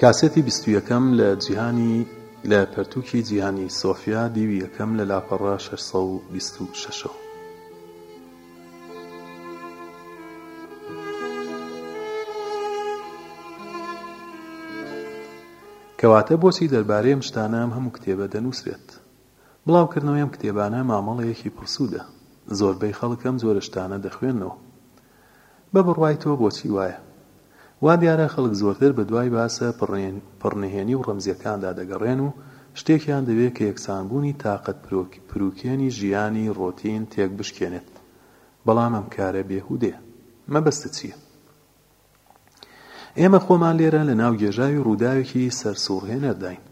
کاسێتی بیست و یەکەم لە جیهانی لە پەرتووکی جیهانی سۆفیا دیوی یەکەم لە لاپەڕە شەش سەد و بیست و شەشەوە. کەواتە بۆچی دەربارەی ئەم شتانە ئەم هەموو کتێبە دەنووسرێت؟ بڵاوکردنەوەی ئەم کتێبانە مامەڵەیەکی پڕسوودە. زۆربەی خەڵک ئەم جۆرە شتانە دەخوێننەوە. بە بڕوای تۆ بۆچی وایە؟ وا دیارە خەڵک زۆرتر بە دوای باسە پڕنهێنی و ڕەمزییەکاندا دەگەڕێن و شتێکیان دەوێت کە یەکسانبوونی تاقەت پروکێنی ژیانی ڕۆتین تێک بشکێنێت. بەڵام ئەم کارە بێهودەیە. مەبەستت چییە؟ ئێمە خۆمان لێرە لەناو گێژاوی ڕووداوێکی سەرسووڕهێنەرداین.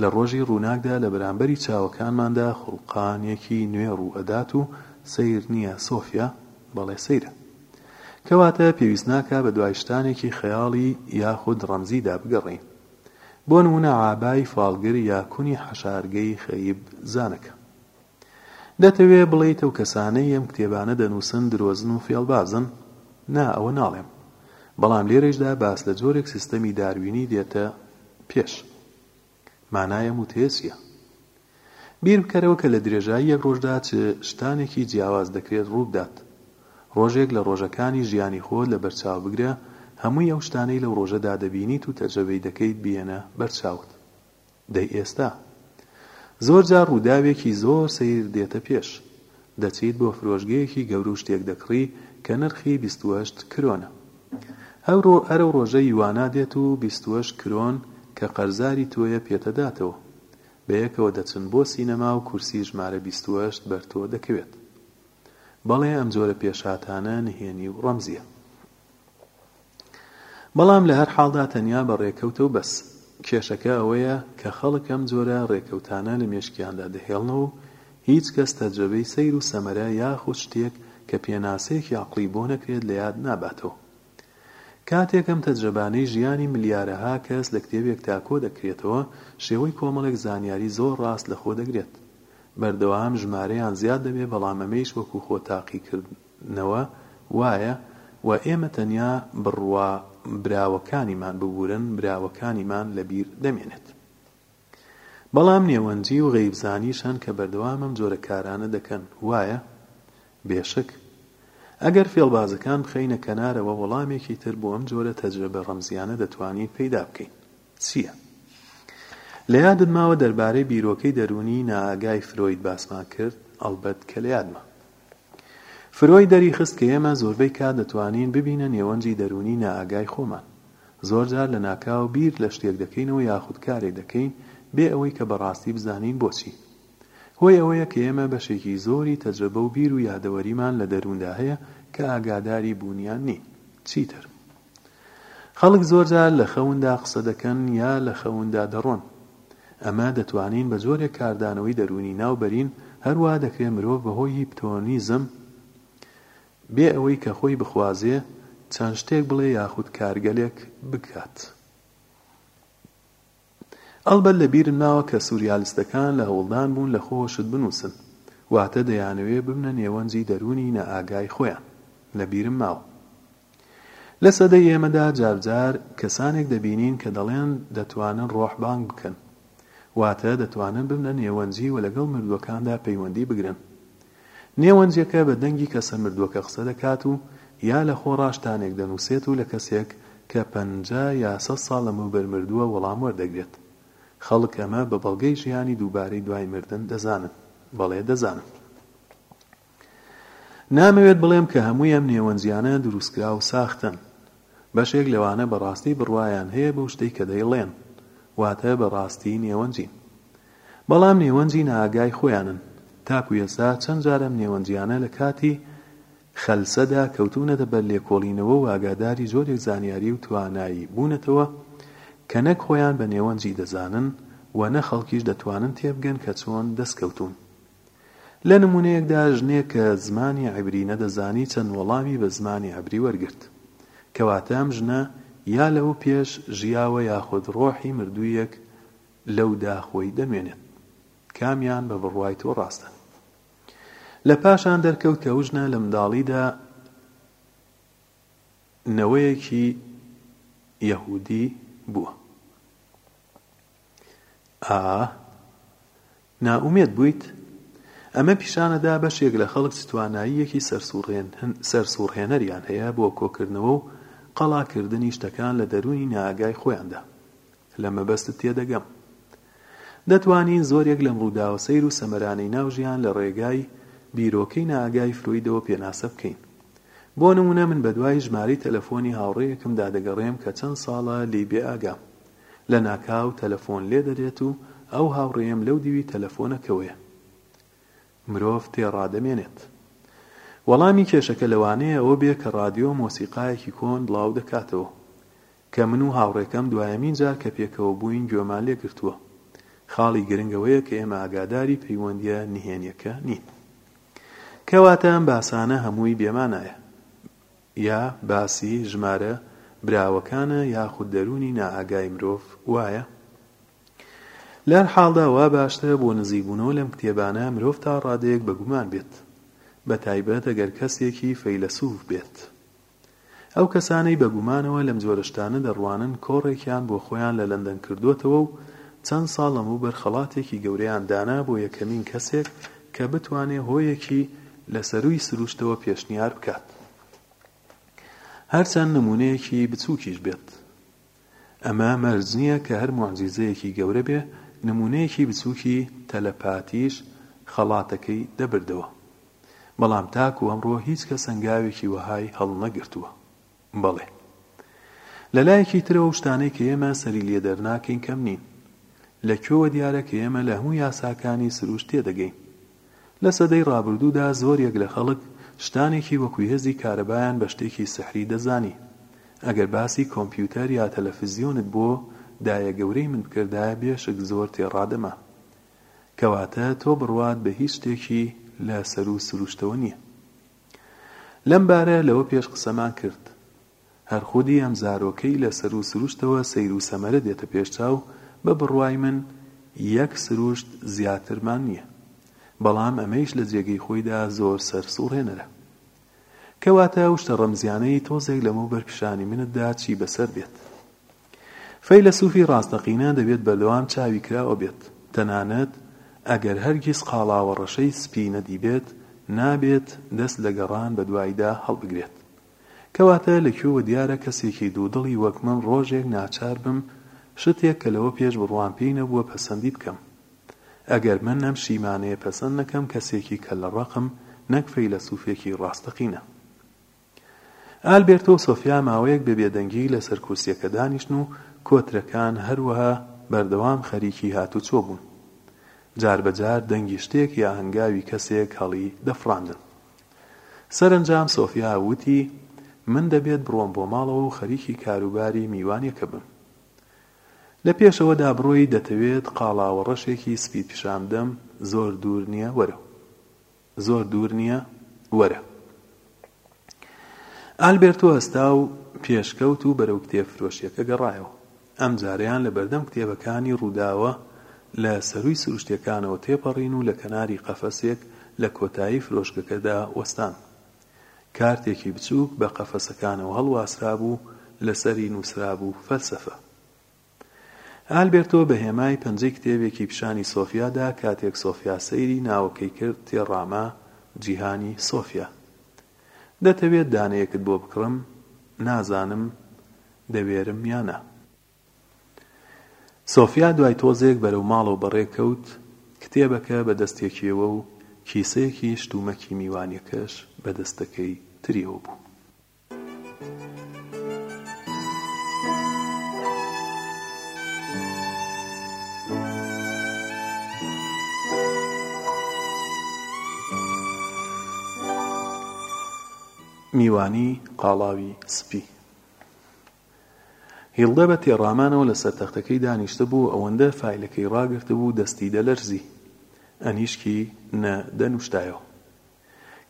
لە ڕۆژی ڕووناکدا لە بەرامبەری چاوەکانماندا خوڵقانێکی نوێ ڕوو ئەدات و سەیر نییە سۆفیا؟ بەڵێ سەیرە. کەواتە پێویست ناکا بە دوای شتانێکی خەیاڵی یاخود ڕەمزیدا بگەڕێین. بۆ نموونە عابای فاڵگر یا کونی حەشارگەی خەیب زانەکە. دەتەوێ بڵێیت ئەو کەسانەی ئەم کتێبانە دەنووسن درۆزن و فێڵبازن؟ نا ئەوە ناڵێم. بەڵام لێرەیشدا باس لە جۆرێک سیستەمی داروینی دێتە پێش. مانای ئەم وتەیە چییە؟ بیر بکەرەوە کە لە درێژایی یەک ڕۆژدا چ شتانێکی جیاواز دەکرێت ڕوو بدات. ڕۆژێک لە ڕۆژەکانی ژیانی خۆت لە بەرچاو بگرە، هەمووی ئەو شتانەی لەو ڕۆژەدا دەبینیت و تەجرەبەی دەکەیت بیێنە بەرچاوت. دەی ئێستا زۆر جار ڕووداوێکی زۆر سەیر دێتە پێش، دەچیت بۆ فرۆشگەیەکی گەورو شتێک دەکڕی کە نرخی بیست وەشت کرۆنە. ئەو ئەرەو ڕۆژە یوانا دێت و بیست وەشت کرۆن کە قەرزاری تۆیە پێتە داتەوە. بەیەکەوە دەچن بۆ سینەما و کورسی ژمارە بیست وەشت بەرتۆ دەکەوێت. بەڵێ ئەم جۆرە پێشهاتانە نهێنی و ڕەمزیە. بەڵام لە هەر حاڵدا تەنیا بە ڕێکەوتە و بەس. کێشەکە ئەوەیە کە خەڵک ئەم جۆرە ڕێکەوتانە لە مێشکیاندا دەهێڵنەوە و هیچ کەس تەجرەبەی سەیر و سەمەرە یاخود شتێک کە پێناسەیەکی عەقڵی بۆ نەکرێت لە یاد ناباتەوە. کاتێک ئەم تەجرەبانەی ژیانی ملیارەها کەس لە کتێبێکدا کۆ دەکرێتەوە، شێوەی کۆمەڵێک زانیاری زۆر ڕاست لە خۆ دەگرێت. بەردەوام ژمارەیان زیاد دەبێت بەڵام ئەمەیش وەکو خۆ تاقیکردن. نەوە وایە و ئێمە تەنیا بڕوا براوەکانیمان ببورن براوەکانیمان لەبیر دەمێنێت بەڵام نێوەنجی و غەیب زانیش هەن کە بەردەوام ئەم جۆرە کارانە دەکەن وایە؟ بێشک ئەگەر فێڵبازەکان بخەینە کەنارەوە وەڵامێکی تر بۆ ئەم جۆرە تەجرەبە ڕەمزیانە دەتوانین پەیدا بکەین چییە؟ لە یادت ماوە دەربارەی بیرۆکەی دەروونی نائاگای فرۆید باسمان کرد ئەڵبەت کە لە یادمە فرۆید دەریخست کە ئێمە زۆربەی کات دەتوانین ببینە نێوەنجی دەروونی نائاگای خۆمان. زۆرجار لەناکاو بیر لە شتێک دەکەینەوە یاخود کارێک دەکەین بێ ئەوەی کە بەڕاستی بزانین بۆچی. هۆی ئەوەیە کە ئێمە بەشێکی زۆری تەجرەبە و بیر و یادەوەریمان لە دەرووندا هەیە کە ئاگاداری بوونیان نین. چیتر. خەڵک زۆرجار لە خەوندا قسە دەکەن یا لە خەوندا دەڕۆن. ئەمە دەتوانین بە جۆرێک کاردانەوەی دەروونی ناو بەرین، هەروا دەکرێ مرۆڤ بە هۆی هیپتۆنیزم بێ ئەوەی کە خۆی بخوازێ چەند شتێک بڵێ یاخود کارگەلێک بکات. ئەڵبەت لە بیرم ماوە کە سوریالستەکان لە هەوڵدان بوون لە خۆشت بنووسن، واتە دەیانەوێ ببنە نێوەنجی دەروونی نائاگای خۆیان. لە بیرم ماوە. لە سەدەی ئێمەدا جار جار کەسانێک دەبینین کە دەڵێن دەتوانن ڕۆح بانگ بکەن، واتە دەتوانن ببنە نێوەنجی و لەگەڵ مردووەکاندا پەیوەندی بگرن. نێوەنجەکە بە دەنگی کەسە مردووەکە قسە دەکات و یا لە خۆڕا شتانێک دەنووسێت و لە کەسێک کە پەنجا یا سەد ساڵ لەمەوبەر مردووە وەڵام وەردەگرێت. خەڵک ئەمە بە بەڵگەی ژیانی دووبارەی دوای مردن دەزانن. بەڵێ دەزانن. نامەوێت بڵێم کە هەمووی ئەم نێوەنجیانە دروستکراو و ساختەن. بەشێک لەوانە بەڕاستی بڕوایان هەیە بەو شتەی کە دەیڵێن، واتە بەڕاستی نێوەنجین. بەڵام نێوەنجی نائاگای خۆیانن. تاکو ئێستا چەند جار ئەم نێوەنجیانە لە کاتی خەلسەدا کەوتوونەتە بەر لێکۆڵینەوە و ئاگاداری جۆرێک زانیاری و توانایی بوونەتەوە کە نەک خۆیان بە نێوەنجی دەزانن و نە خەڵکیش دەتوانن تێبگەن کە چۆن دەستکەوتوون. لە نموونەیەکدا ژنێک کە زمانی عیبری نەدەزانی چەند وەڵامی بە زمانی عیبری وەرگرت. کەواتە ئەم ژنە یا لەوە پێش ژیاوە یاخود ڕۆحی مردوویەک لەو داخۆی دەمێنێت کامیان بە بڕوای تۆ ڕاستە. لە پاشان دەرکەوت کە ئوژنە لە منداڵیدا نەوەیەکی یەهودی بووە. ئا. نائومێد بوویت؟ ئەمە پیشانەدا بەشێک لە خەڵک چ تواناییەکی سەرسووڕهێنەریان هەیە بۆ کۆکردنەوە و قەڵاکردنی شتەکان لە دەروونی نائاگای خۆیاندا. لە مەبەستت تێدەگەم. دەتوانین زۆرێک لەم ڕووداوە سەیر و سەمەرانەی ناو ژیان لە ڕێگای بیرۆکەی نائاگای فرۆیدەوە پێناسە بکەین. بۆ نموونە من بەدوای ژمارەی تەلەفۆنی هاوڕێیەکمدا دەگەڕێم کە چەند ساڵە لێی بێئاگام. لە ناکاو تەلەفۆن لێ دەدێت و ئەو هاوڕێیەم لەو دیوی تەلەفۆنەکەوەیە. مرۆڤ تێ ڕادەمێنێت. وەڵامی کێشەکە لەوانەیە ئەوە بێ کە ڕادیۆ مۆسیقایەکی کۆن بڵاو دەکاتەوە. کە من و هاوڕێکەم دوایەمین جار کە پێکەوە بووین گوێمان لێ گرتووە. خاڵی گرنگ ئەوەیە کە ئێمە ئاگاداری پەیوەندییە نهێنییەکە نین. کەواتە ئەم باسانە هەمووی بێمانایە. یا باسی ژمارە براوەکانە یاخود دەروونی نائاگای مرۆڤ وایە؟ لەهەر حاڵدا وا باشترە بۆ نزیکبوونەوە لەم کتێبانە مرۆڤ تا ڕادەیەک بە گومان بێت بە تایبەت ئەگەر کەسێکی فەیلەسوف بێت. ئەو کەسانەی بە گومانەوە لەم جۆرە شتانە دەڕوانن کۆڕێکیان بۆ خۆیان لە لەندەن کردۆتەوە و چەند ساڵ لەمەوبەر خەڵاتێکی گەورەیان دانا بۆ یەکەمین کەسێک کە بتوانێ هۆیەکی لە سەرووی سروشتەوە پێشنیار بکات هەرچەند نموونەیەکی بچووکیش بێت. ئەمە مەرج نییە کە هەر موعجیزەیەکی گەورە بێ، نموونەیەکی بچووکی تەلەپاتیش خەڵاتەکەی دەبردەوە. بەڵام تاکوو ئەمڕۆ هیچ کەس هەنگاوێکی وەهای هەڵنەگرتووە. بەڵێ. لە لایەکی ترەوە ئەو شتانەی کە ئێمە سەری لێ دەرناکەین کەم نین. لە کوێوە دیارە کە ئێمە لە هەموو یاساکانی سروشت تێدەگەین؟ لە سەدەی ڕابردوودا زۆریەک لە خەڵک شتانێکی وەکوو هێزی کارەبایان بە شتێکی سحری دەزانی. ئەگەر باسی کۆمپیوتەر یا تەلەفزیۆنت بۆ دایە گەورەی من بکردایە بێشک زۆر تێڕادەما. کەواتە تۆ بڕوات بە هیچ شتێکی لە سەروو سروشتەوە نییە. لەم بارە لەوە پێش قسەمان کرد. هەر خودی ئەم زارۆکەی لە سەرو سروشتەوە سەیرو سەمەرە دێتە پێش چاو، بە بڕوای من یەک سروشت زیاترمان نیە. بەڵام ئەمەیش لە جێگەی خۆیدا زۆر سەر سوڕهێنەرە. کەواتە ئەو شتە ڕەمزیانەی تۆزێک لەمەوبەر پیشانی منت دا چی بەسەر دێت؟ فەیلەسوفی ڕاستەقینە دەبێت بەردەوام چاوی کراوە بێت، تەنانەت ئەگەر هەرگیز قاڵاوە ڕەشەی سپی نەدیبێت، نابێت دەست لە گەڕان بەدوایدا هەڵبگرێت. کەواتە لە کوێوە دیارە کەسێکی دوودڵی وەک من ڕۆژێک ناچار بم شتێک کە لەوە پێش بڕوام پێی نەبووە پەسەندی بکەم؟ ئەگەر من ئەم شیمانەیە پەسەند نەکەم کەسێکی کەللەڕەقم نەک فەیلەسوفێکی ڕاستەقینە. ئالبێرتۆ و سۆفیا ماوەیەک بە بێدەنگی لەسەر کورسیەکە دانیشتن و کۆترەکان هەروەها بەردەوام خەریکی هاتوچۆ بوون. جاربەجار دەنگی شتێک یا هەنگاوی کەسێک هەڵی دەفڕاندن. سەرەنجام سۆفیا وتی، من دەبێت بڕۆم بۆ ماڵەوە و خەریکی کاروباری میوانێکە بم. لە پێشەوەدا بڕۆی دەتەوێت قاڵاوە ڕەشێکی سپی پیشان بدەم، زۆر دوور نییە وەرە. زۆر دوور نییە، وەرە. ئالبێرتۆ هەستا و پێشکەوت و بەرەو کتێبفرۆشییەکە گەڕایەوە. ئەمجارەیان لە بەردەم کتێبەکانی ڕووداوە لە سەرووی سروشتەکانەوە تێپەڕین و لە کەناری قەفەسێک لە کۆتایی فرۆشگەکەدا وەستان. کارتێکی بچووک بە قەفەسەکانەوە هەڵواسرابوو، لەسەری نووسرابوو، فەلسەفە. ئالبێرتۆ بە هێمای پەنجەی کتێبێکی پیشانی سۆفیا دا، کاتێک سۆفیا سەیری ناوەکەی کرد تێڕاما، جیهانی سۆفیا. دەتەوێت دانەیەکت بۆ بکڕم؟ نازانم دەوێرم یا نا. سۆفیا دوای تۆزێک بەرەو ماڵەوە بەڕێ کەوت، کتێبەکە بە دەستێکیەوە و کیسەیەکی شتومەکی میوانیەکەش بە دەستەکەی تریەوە بوو. هیڵدە بە تێڕامانەوە لە سەر تەختەکەی دانیشتبوو، ئەوەندە فایلەکەی ڕاگرتبوو دەستی دەلەرزی. ئەنیشکی نە دەنووشتایەوە.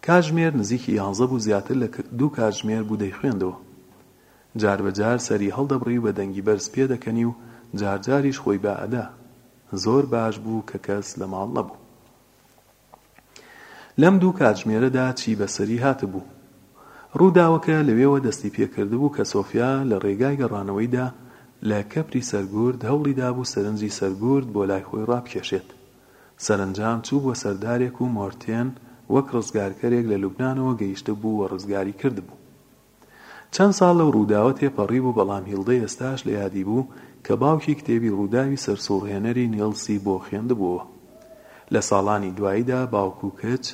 کاتژمێر نزیکی یانزە بوو زیاتر لە دوو کاتژمێر بوو دەیخوێندەوە. جار بە جار سەری هەڵدەبڕی و بە دەنگی بەرز پێ دەکەنی و جار جاریش خۆی با ئەدا. زۆر باش بوو کە کەس لە ماڵ نەبوو. لەم دوو کاتژمێرەدا چی بە سەری هاتبوو؟ ڕووداوەکە لەوێوە دەستی پێ کردبوو کە سۆفیا لە ڕێگای گەڕانەوەیدا لە کەپری سەرگورد هەوڵی دابوو سەرنجی سەرگورد بۆ لای خۆی ڕابکێشێت. سەرەنجام چووبووە سەردارێک و مۆرتێن وەک ڕزگارکەرێک لە لوبنانەوە گەیشتبوو و ڕزگاری کردبوو. چەند ساڵ لەو ڕووداوە تێپەڕیبوو، بەڵام هیلدەی ئێستاش لە یادی بوو کە باوکی کتێبی ڕووداوی سەرسووڕهێنەری نیڵسی بۆ خوێندبووەوە. لە ساڵانی دواییدا باوک و کچ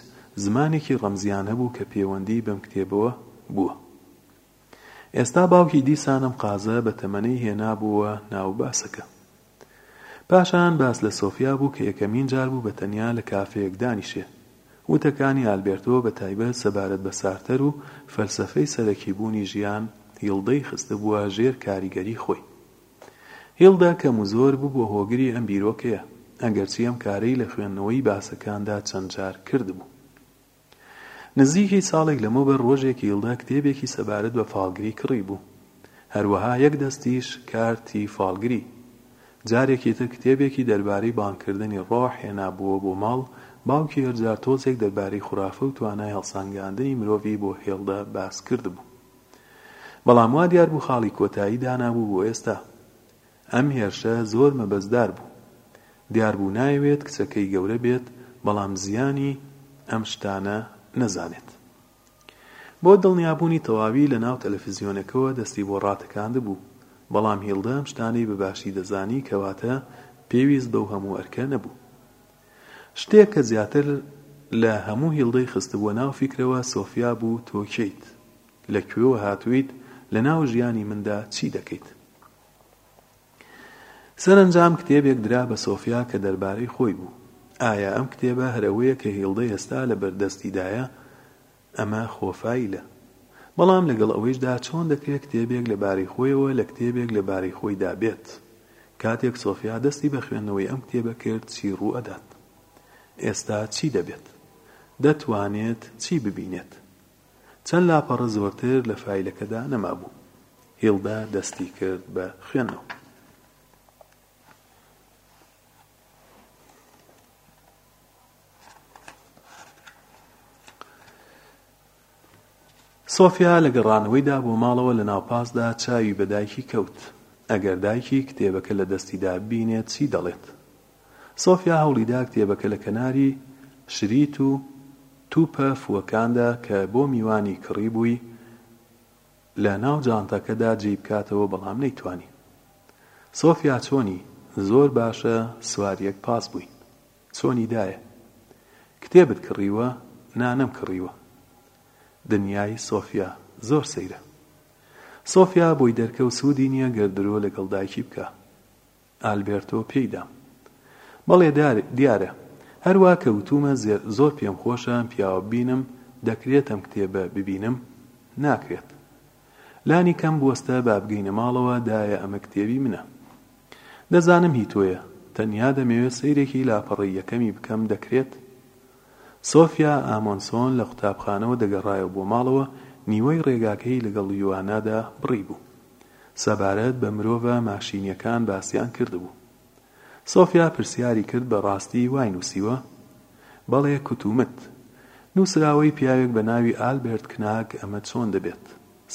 زمانێکی ڕەمزییان هەبوو کە پێوەندیی بەم کتێبەوە بووە. ئێستا باوکی دیسان ئەم قازە بە تەمەنەی هێنابووە ناو باسەکە. پاشان باس لە سۆفیا بوو کە یەکەمین جار بوو بە تەنیا لە کافێیەک دانیشێ. وتەکانی ئالبێرتۆ بە تایبەت سەبارەت بە سارتەر و فەلسەفەی سەرەکی بوونی ژیان هیڵدەی خستبووە ژێر کاریگەری خۆی. هیڵدە کەم و زۆر ببووە هۆگری ئەم بیرۆکەیە، ئەگەرچی ئەم کارەی لە خوێندنەوەی باسەکاندا چەند جار کردبوو. نزیکەی ساڵێک لەمەوبەر ڕۆژێک یڵدا کتێبێکی سەبارەت بە فاڵگری کڕیبوو. هەروەها یەک دەستیش کارتی فاڵگری. جارێکی تر کتێبێکی دەربارەی بانگکردنی ڕۆح هێنابووەوە بۆ ماڵ، باوکی هەرجار تۆزێک دەربارەی خورافە و توانای هەڵسەنگاندنی مرۆڤی بۆ هیڵدا باس کردبوو. بەڵام وا دیار بوو خاڵی کۆتایی دانابوو بۆ ئێستا. ئەم هێرشە زۆر مەبەستدار بوو. دیار بوو نایەوێت کچەکەی گەورە بێت، بەڵام زیانی ئەم شتانە نەزانێت. بۆ دڵنیابوونی تەواوی لە ناو تەلەفزیۆنەکەوە دەستی بۆ ڕاتەکاندبوو، بەڵام هیلدا ئەم شتانەی بە باشی دەزانی کەواتە پێویست بەو هەموو ئەرکە نەبوو. شتێک کە زیاتر لە هەموو هیلدای خستبووە ناو فیکرەوە سۆفیا بوو تۆ کێیت؟ لە کوێوە هاتوویت؟ لە ناو ژیانی مندا چی دەکەیت؟ سەرەنجام کتێبێک درا بە سۆفیا کە دەربارەی خۆی بوو. ئایا ئەم کتێبە هەر ئەوەیە کە هیڵدە ئێستا لەبەر دەستیدایە؟ ئەمە خۆ فایلە. بەڵام لەگەڵ ئەوەیشدا چۆن دەکرێت کتێبێک لەبارەی خۆیەوە لە کتێبێک لەبارەی خۆیدا بێت؟ کاتێک سۆفیا دەستی بە خوێندنەوەی ئەم کتێبە کرد چی ڕوو ئەدات؟ ئێستا چی دەبێت؟ دەتوانێت چی ببینێت؟ چەند لاپەڕە زۆرتر لە فایلەکەدا نەمابوو. هیلدا دەستی کرد بە خوێندنەوە. سۆفیا لە گەڕانەوەیدا بۆ ماڵەوە لە ناوپاسدا چاوی بە دایکی کەوت. ئەگەر دایکی کتێبەکە لە دەستیدا ببینێت چی دەڵێت؟ سۆفیا هەوڵیدا کتێبەکە لە کەناری شریت و توپە فووەکاندا کە بۆ میوانی کڕیبووی لە ناو جانتاکەدا جێی بکاتەوە بەڵام نەیتوانی. سۆفیا چۆنی؟ زۆر باشە سوار یەک پاس بووین. چۆنی دایە؟ کتێبت کڕیوە؟ نا نەمکڕیوە. دنیای سۆفیا زۆر سەیرە. سۆفیا بۆی دەرکەوت سوودی نییە گەر درۆ لەگەڵ دایکی بکا. ئالبێرتۆ پێی دا. بەڵێ دیارە. هەر وا کەوتوومە زۆر پێم خۆشە ئەم پیاوە ببینم، دەکرێت ئەم کتێبە ببینم؟ ناکرێت. لانی کەم بوەستە با بگەینە ماڵەوە، دایە ئەمە کتێبی منە. دەزانم هی تۆیە، تەنیا دەمەوێت سەیرێکی لاپەڕەی یەکەمی بکەم، دەکرێت؟ سۆفیا ئامۆنسۆن لە قوتابخانەوە دەگەڕایەوە بۆ ماڵەوە، نیوەی ڕێگاکەی لەگەڵ یوانادا بڕیبوو. سەبارەت بە مرۆڤە ماشینیەکان باسیان کردبوو. سۆفیا پرسیاری کرد بە ڕاستی وای نووسیوە؟ بەڵێ کوتومت. نووسراوەی پیاوێک بە ناوی ئالبێرت کناک ئەمە چۆن دەبێت؟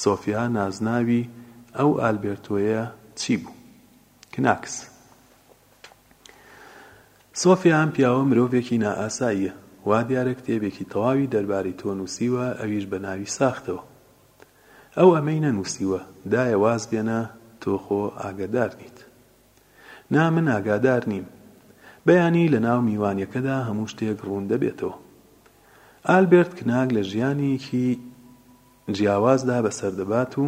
سۆفیا نازناوی ئەو ئالبێرتۆیە چی بوو؟ کناکس. سۆفیا ئەم پیاوە مرۆڤێکی نائاساییە. وا دیارە کتێبێکی تەواوی دەربارەی تۆ نووسیوە ئەویش بە ناوی ساختەوە. ئەو ئەمەی نەنووسیوە. دایە واز بێنە تۆ خۆ ئاگەدار نیت. نا من ئاگادار نیم. بەیانی لە ناو میوانیەکەدا هەموو شتێک ڕوون دەبێتەوە. ئالبێرت کناک لە ژیانێکی جیاوازدا بەسەر دەبات و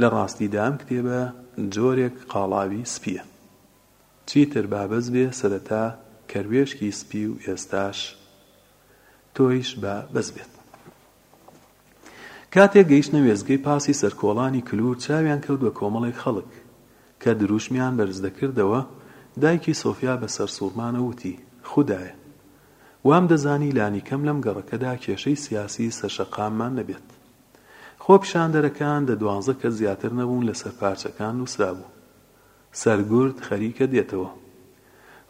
لە ڕاستیدا ئەم کتێبە جۆرێک قاڵاوی سپییە. چیتر با بەس بێ سەرەتا کەروێشکی سپی و ئێستاش تۆیش با بەس بێت. کاتێک گەیشتنە وێستگەی پاسی سەرکۆڵانی کلور چاویان کەوت بە کۆمەڵێک خەڵک کە دروشمیان بەرز دەکردەوە، دایکی سۆفیا بە سەرسوڕمانە وتی، خودایە! وام دەزانی لانیکەم لەم گەڕەکەدا کێشەی سیاسی سەرشەقاممان نەبێت. خۆپیشاندەرەکان دە دوانزە کەس زیاتر نەبوون لەسەر پارچەکان نووسرابوو، سەرگورد خەریکە دێتەوە.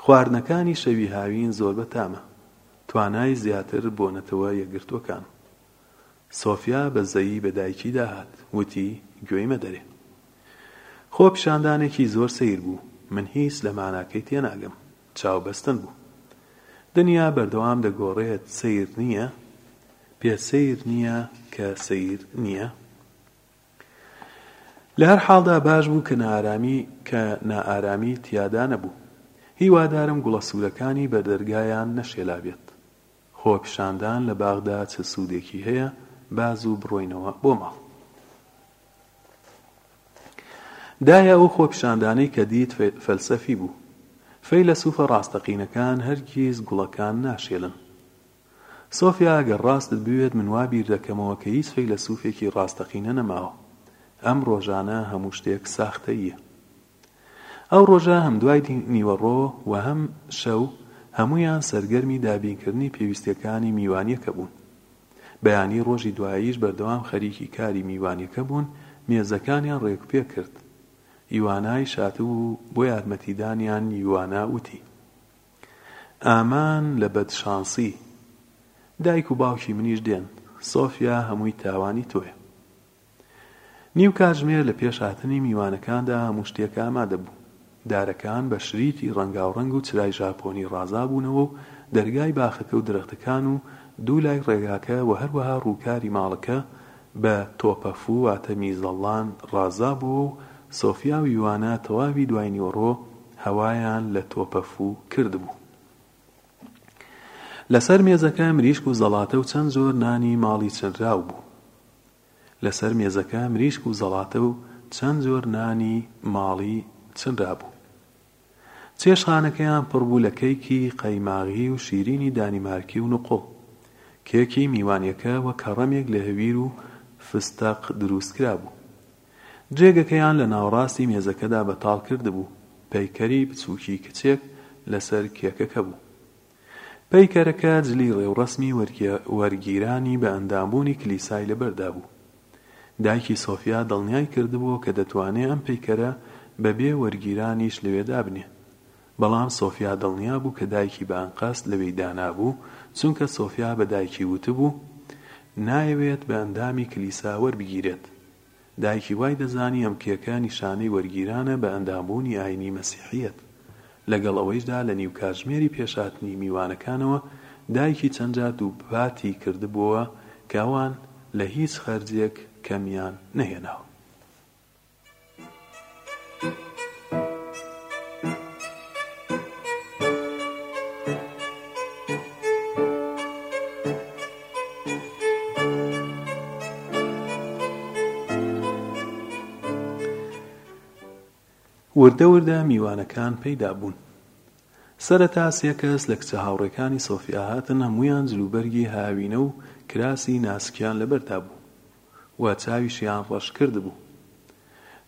خواردنەکانی شەوی هاوین زۆر بەتامە. توانای زیاتر بۆ نەتەوە یەکگرتووەکان. سۆفیا بە زەیی بە دایکیدا هات، وتی، گوێی مەدەرێ. خۆپیشاندانێکی زۆر سەیر بوو، من هیچ لە ماناکەی تێناگەم، چاو بەستن بوو. دنیا بەردەوام دەگۆڕێت، سەیر نییە؟ پێ سەیر نییە کە سەیر نییە؟ لە هەر حاڵدا باش بوو کە نائارامی کە نائارامی تیادا نەبوو. هیوادارم گوڵە سوورەکانی بە دەرگایان نەشێلابێت. خۆپیشاندان لە باغدا چ سوودێکی هەیە، با زوو بڕۆینەوە بۆ ماڵ. دایە ئەو خۆپیشاندانەی کە دیت فەلسەفی بوو. فەیلەسووفە ڕاستەقینەکان هەرگیز گوڵەکان ناشێلن. سۆفیا ئەگەر ڕاستت بوێت من وا بیر دەکەمەوە کە هیچ فەیلەسوفێکی ڕاستەقینە نەماوە ئەم ڕۆژانە هەموو شتێک ساختەییە ئەو ڕۆژە هەم دوای نیوەڕۆ و هەم شەو هەموویان سەرگەرمی دابینکردنی پێویستیەکانی میوانیەکە بوون بەیانی ڕۆژی دواییش بەردەوام خەریکی کاری میوانیەکە بوون مێزەکانیان ڕێکوپێک کرد یوانایش هاتبوو بۆ یارمەتیدانیان یوانا وتی ئامان لە بەد شانسی. دایک و باوکی منیش دێن. سۆفیا هەمووی تاوانی تۆیە. نیو کاتژمێر لە پێش هاتنی میوانەکاندا هەموو شتێک ئامادە بوو. دارەکان بە شریتی ڕەنگاوڕەنگ و چرای ژاپۆنی ڕازابوونەوە و دەرگای باخەکە و درەختەکان و دوو لای ڕێگاکە و هەروەها ڕووکاری ماڵەکە بە تۆپەفوو واتە میزەڵان ڕازابووەوە و سۆفیا و یوانا تەواوی دوای نیوەڕۆ هەوایان لە تۆپە فوو کردبوو. لە سەر مێزەکە مریشک و زەڵاتە و چەند جۆر نانی ماڵی چنراو بوو. لە سەر مێزەکە مریشک و زەڵاتە و چەند جۆر نانی ماڵی چنرابوو. چێشتخانەکەیان پڕ بوو لە کەیکی قەیماغی و شیرینی دانیمارکی و نوقڵ. کێکی میوانیەکە وەک هەڕەمێک لە هەویر و فستەق دروست کرابوو. جێگەکەیان لە ناوەڕاستی مێزەکەدا بەتاڵ کردبوو، پەیکەری بچووکی کچێک لەسەر کێکەکە بوو. پەیکەرەکە جلی ڕێوڕەسمی وەرگیرانی بە ئەندامبوونی کلیسای لەبەردا بوو. دایکی سۆفیا دڵنیای کردبووە کە دەتوانێ ئەم پەیکەرە بەبێ وەرگیرانیش لەوێ دابنێ. بەڵام سۆفیا دڵنیا بوو کە دایکی بە ئەنقەست لەوێی دانابوو، چونکە سۆفیا بە دایکی وتبوو نایەوێت بە ئەندامی کلیسا وەربگیرێت. دایکی وای دەزانی ئەم کێکە نیشانەی وەرگیرانە بە ئەندامبوونی ئایینی مەسیحییەت. لەگەڵ ئەوەیشدا لە نیو کاتژمێری پێش هاتنی میوانەکانەوە دایکی چەند جار دووپاتی کردبووەوە کە ئەوان لە هیچ خەرجێک کەمیان نەهێناوە. وردە وردە میوانەکان پەیدا بوون سەرەتا سێ کەس لە کچە هاوڕێکانی سۆفیا هاتن هەموویان جلوبەرگی هاوینە و کراسی ناسکیان لەبەردا بوو و چاویشیان ڕەش کردبوو.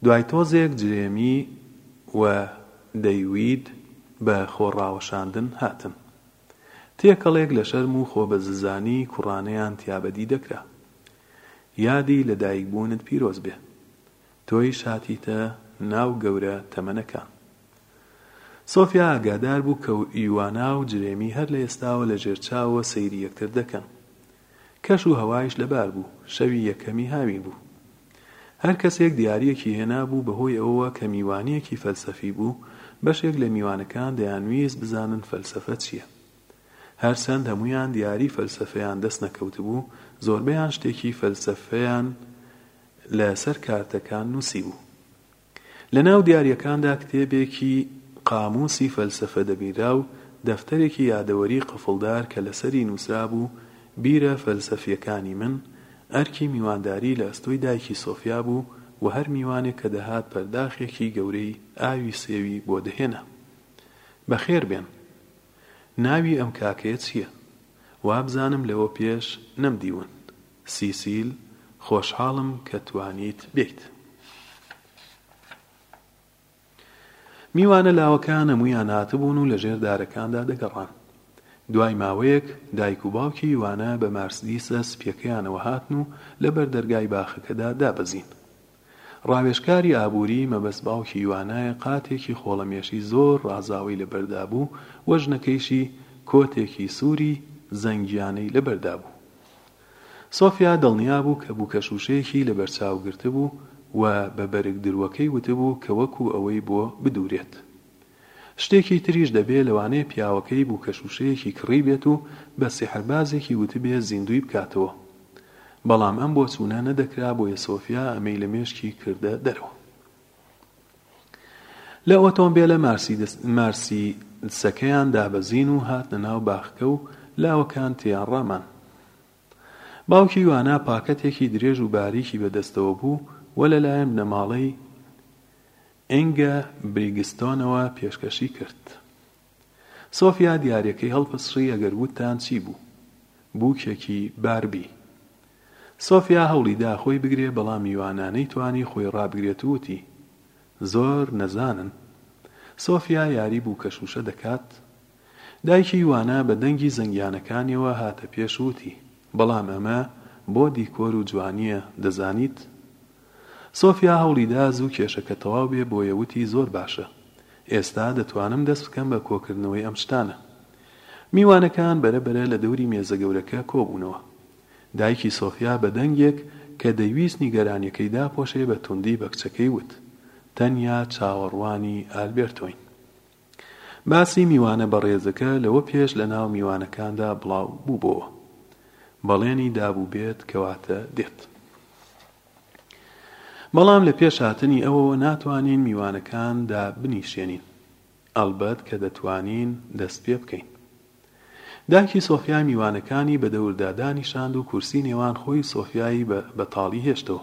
دوای تۆزێک جرێمی و دەیوید بە خۆڕاوەشاندن هاتن. تێکەڵێک لە شەرم و خۆبەزلزانی کوڕانەیان تیا بەدی دەکرا. یادی لە دایک بوونت پیرۆز بێ. تۆیش هاتیتە ناو گەورە تەمەنەکان. سۆفیا ئاگادار بوو کە ئیوانا و جرێمی هەر لە ئێستاوە لە ژێر چاوەوە سەیری یەکتر دەکەن. کەش و هەوایش لەبار بوو، شەوی یەکەمی هاوین بوو. هەر کەسێک دیارییەکی هێنابوو، بەهۆی ئەوەوە کە میوانییەکی فەلسەفی بوو، بەشێک لە میوانەکان دەیانویست بزانن فەلسەفە چییە. هەرچەند هەموویان دیاریی فەلسەفەیان دەست نەکەوتبوو، زۆربەیان شتێکی فەلسەفییان لەسەر کارتەکان نووسیبوو. لە ناو دیارییەکاندا کتێبێکی قامووسی فەلسەفە دەبینرا و دەفتەرێکی یادەوەریی قفڵدار کە لە سەری نووسرابوو، بیرە فەلسەفییەکانی من، ئەرکی میوانداریی لە ئەستۆی دایکی سۆفیا بوو و هەر میوانێک کە دەهات پەرداخێکی گەورەی ئاوی سێوی بۆ دەهێنا. بەخێر بێن. ناوی ئەم کاکەیە چییە؟ وابزانم لەوە پێش نەمدیون. سیسیل، خۆشحاڵم کە توانیت بێیت. میوانە لاوەکان هەموویان هاتبوون و لەژێر دارەکاندا دەگەڕان. دوای ماوەیەک، دایک و باوکی یوانە بە مارسدیسە سپییەکەیانەوە هاتن و لەبەر دەرگای باخەکەدا دابەزین. ڕاوێژکاری ئابووری، مەبەست باوکی یوانایە، قاتێکی خۆڵەمێشی زۆر ڕازاوەی لەبەردابوو و ژنەکەیشی کۆتێکی سووری زەنگیانەی لەبەردابوو. سۆفیا دڵنیابوو کە بووکەشووشەیەکی لەبەرچاو گرتبوو و بە بەرگ درووەکەی وتبوو کە وەکوو ئەوەی بۆ بدوورێت. شتێکی تریش دەبێ لەوانەیە پیاوەکەی بووکەشووشەیەکی کڕیبێت و بە سیحربازێکی وتبێ زیندووی بکاتەوە. بەڵام ئەم بۆچوونە نەدەکرا بۆیە سۆفیا ئەمەی لە مێشکی کردە دەرەوە. لە ئۆتۆمبێلە مارسیدسەکەیان دابەزین و هاتنە ناو باخکە و لاوەکان تێیان ڕامان. باوکی یوانا پاکەتێکی درێژ و باریکی بە دەستەوە بوو و لەلایەن بنەماڵەی ئینگە بریگستۆنەوە پێشکەشی کرد. سۆفیا دیاریەکەی هەڵپچڕی ئەگەر وتتان چی بوو؟ بووکێکی باربی. سۆفیا هەوڵی دا خۆی بگرێ بەڵام یوانا نەیتوانی خۆی ڕابگرێت و وتی، زۆر نەزانن. سۆفیا یاری بووکەشووشە دەکات. دایکی یوانا بە دەنگی زەنگیانەکانیەوە هاتە پێش و وتی، بەڵام ئەمە بۆ دیکۆر و جوانییە، دەزانیت؟ سۆفیا هەوڵیدا زوو کێشەکە تەواو بێ بۆیە وتی زۆر باشە ئێستا دەتوانم دەست بکەم بە کۆکردنەوەی ئەم شتانە. میوانەکان بەرە بەرە لە دەوری مێزە گەورەکە کۆبوونەوە. دایکی سۆفیا بە دەنگێک کە دەیویست نیگەرانیەکەی داپۆشێ بە توندی بە کچەکەی وت تەنیا چاوەڕوانی ئالبێرتۆین. باسی میوانە بەڕێزەکە لەوە پێش لە ناو میوانەکاندا بڵاو بووبۆوە بەڵێنی دابوو بێت کەواتە دێت. بەڵام لە پێش هاتنی ئەوەوە ناتوانین میوانەکان دابنیشێنین. ئەڵبەت کە دەتوانین دەست پێ بکەین. دایکی سۆفیای میوانەکانی بە دەوردا دانیشاند و کورسی نێوان خۆی و سۆفیای بە بەتاڵی هێشتەوە.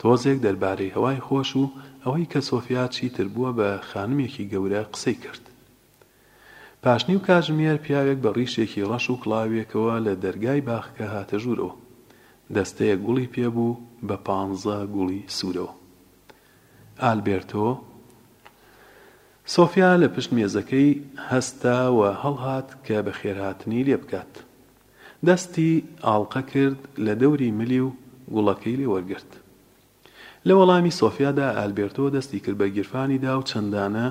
تۆزێک دەربارەی هەوای خۆش و ئەوەی کە سۆفیا چیتر بووە بە خانمێکی گەورە قسەی کرد. پاشنیو کاژمێر پیاوێک بە ڕیشێکی ڕەش و کڵاوێکەوە لە دەرگای باخەکە هاتە ژوورەوە. دەستەیەک گوڵی پێ بوو بە پانزە گوڵی سوورەوە. ئالبێرتۆ سۆفیا لە پشت مێزەکەی هەستا و هەڵهات کە بەخێرهاتنی لێ بکات. دەستی ئاڵقە کرد لە دەوری ملی و گوڵەکەی لێ وەرگرت. لە وەڵامی سۆفیادا ئالبێرتۆ دەستی کرد بە گیرفانیدا و چەندانە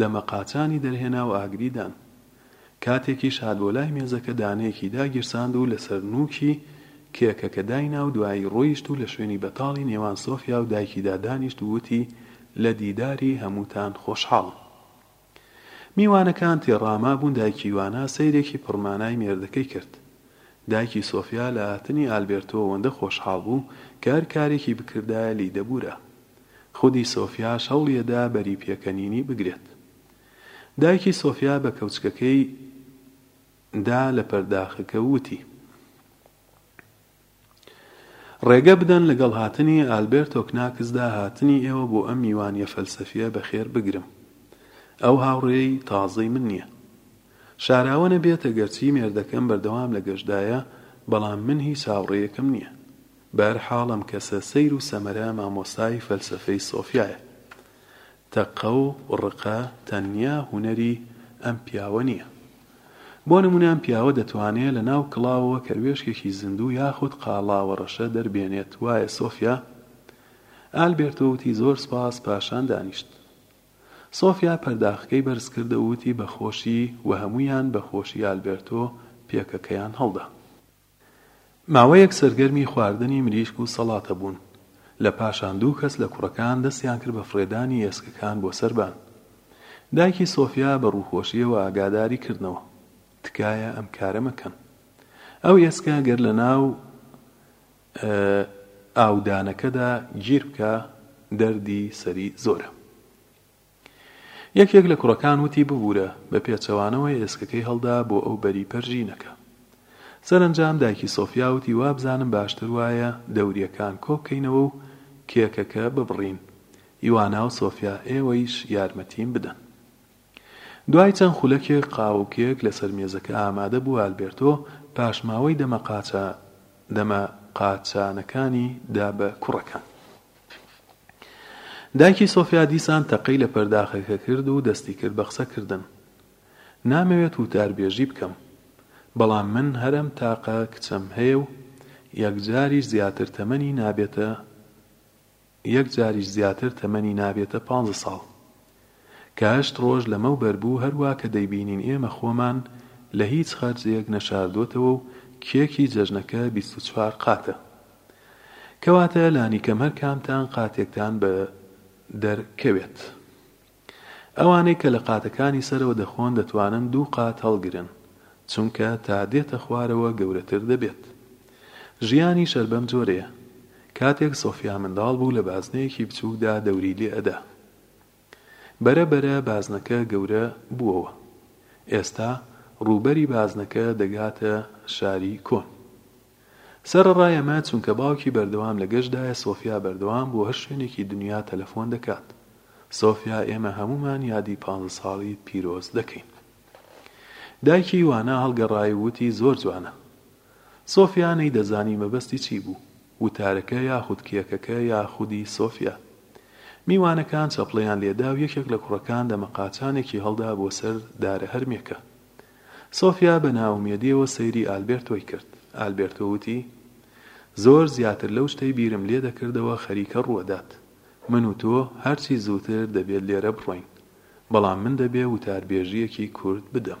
دەمە قاچانی دەرهێنا و ئاگری دان. کاتێکیش هات بۆ لای مێزەکە دانەیەکی داگیرساند و لەسەر نووکی کێکەکە داینا و دوایی ڕۆیشت و لە شوێنی بەتاڵی نێوان سۆفیا و دایکیدا دانیشت و وتی لە دیداری هەمووتان خۆشحاڵم. میوانەکان تێڕامابوون دایکی یوانا سەیرێکی پڕ مانای مێردەکەی کرد. دایکی سۆفیا لە هاتنی ئالبێرتۆ ئەوەندە خۆشحاڵ بوو کە هەر کارێکی بکردایە لێی دەبوورا. خودی سۆفیاش هەوڵیەدا بەری پێکەنینی بگرێت. دایکی سۆفیا بە کەوچکەکەی دا لە پەرداخەکە وتی. ڕێگە بدەن لەگەڵ هاتنی ئالبێرتۆ کناکسدا هاتنی ئێوە بۆ ئەم میوانییە فەلسەفییە بەخێر بگرم. ئەو هاوڕێی تازەی من نییە. شاراوە نەبێت ئەگەرچی مێردەکەم بەردەوام لە گەشتدایە، بەڵام من هیچ هاوڕێیەکم نییە. بەهەرحاڵ ئەم کەسە سەیر و سەمەرە مامۆستای فەلسەفەی سۆفیایە. تەقە و ڕقە تەنیا هونەری ئەم پیاوە نییە. بۆ نموونە ئەم پیاوە دەتوانێ لە ناو کڵاوەوە کەروێشکێکی زیندوو یاخود قاڵاوە ڕەشە دەربێنێت وایە سۆفیا؟ ئالبێرتۆ وتی زۆر سپاس پاشان دانیشت. سۆفیا پەرداخەکەی بەرز کرد و وتی بە خۆشی و هەموویان بە خۆشی ئالبێرتۆ پێکەکەیان هەڵدا. ماوەیەک سەرگەرمی خواردنی مریشک و سەڵاتە بوون، لە پاشان دوو کەس لە کوڕەکان دەستیان کرد بە فڕێدانی ئێسکەکان بۆ سەر بان. دایکی سۆفیا بە ڕووخۆشییەوە ئاگاداری کردنەوە، تکایە ئەم کارە مەکەن. ئەو ئێسکە گەر لەناو ئاودانەکەدا گیر بکا، دەردی سەری زۆرە. یەکێک لە کوڕەکان وتی ببورە، بە پێچەوانەوە ئێسکەکەی هەڵدا بۆ ئەو بەری پەرژینەکە. سەرەنجام دایکی سۆفیا وتی وابزانم باشتر وایە دەورییەکان کۆبکەینەوە و کێکەکە ببڕین. ئیوانا و سۆفیا ئێوەیش یارمەتیم بدەن. دوای چەند خولەکێک قاوە و کێک لەسەر مێزەکە ئامادە بوو ئالبێرتۆ پاشماوەی دەمە قاچانەکانی دا بە کوڕەکان. دایکی سۆفیا دیسان تەقەی لە پەرداخەکە کرد و دەستی کرد بە قسە کردن. نامەوێت وتاربێژی بکەم. بەڵام من هەر ئەم تاقە کچەم هەیە و یەکجاریش زیاتر تەمەنی نابێتە یەکجاریش زیاتر تەمەنی نابێتە پانزە ساڵ. کە هەشت ڕۆژ لەمەوبەر بوو هەروا کە دەیبینین ئێمە خۆمان لە هیچ خەرجێک نەشاردۆتەوە و کێکی جەژنەکە بیست و چوار قاتە کەواتە لانیکەم هەر کامتان قاتێکتان بە دەر کەوێت ئەوانەی کە لە قاتەکانی سەرەوە دەخۆن دەتوانن دوو قات هەڵگرن چونکە تا دێتە خوارەوە گەورەتر دەبێت ژیانیش هەر بەم جۆرەیە کاتێک سۆفیا منداڵ بوو لە بازنەیەکی بچووکدا دەوری لێ ئەدا. بەرە بەرە بازنەکە گەورە بووەوە. ئێستا ڕووبەری بازنەکە دەگاتە شاری کۆن. سەرەڕای ئەمە چونکە باوکی بەردەوام لە گەشتدایە سۆفیا بەردەوام بۆ هەر شوێنێکی دنیا تەلەفۆن دەکات. سۆفیا ئێمە هەموومان یادی پانزە ساڵی پیرۆز دەکەین. دایکی وانا هەڵگەڕای و وتی زۆر جوانە. سۆفیا نەیدەزانی مەبەستی چی بوو، وتارەکە یاخود کێکەکە یا خودی سۆفیا. میوانەکان چەپڵەیان لێدا و یەکێک لە کوڕەکان دەمەقاچانێکی هەڵدا بۆ سەر دارە هەرمێکە. سۆفیا بە نائومێدییەوە سەیری ئالبێرتۆی کرد. ئالبێرتۆ وتی، زۆر زیاتر لەو شتەی بیرم لێ دەکردەوە خەریکە ڕووەدات. من و تۆ هەرچی زووتر دەبێت لێرە بڕۆین. بەڵام من دەبێ وتاربێژییەکی کورت بدەم.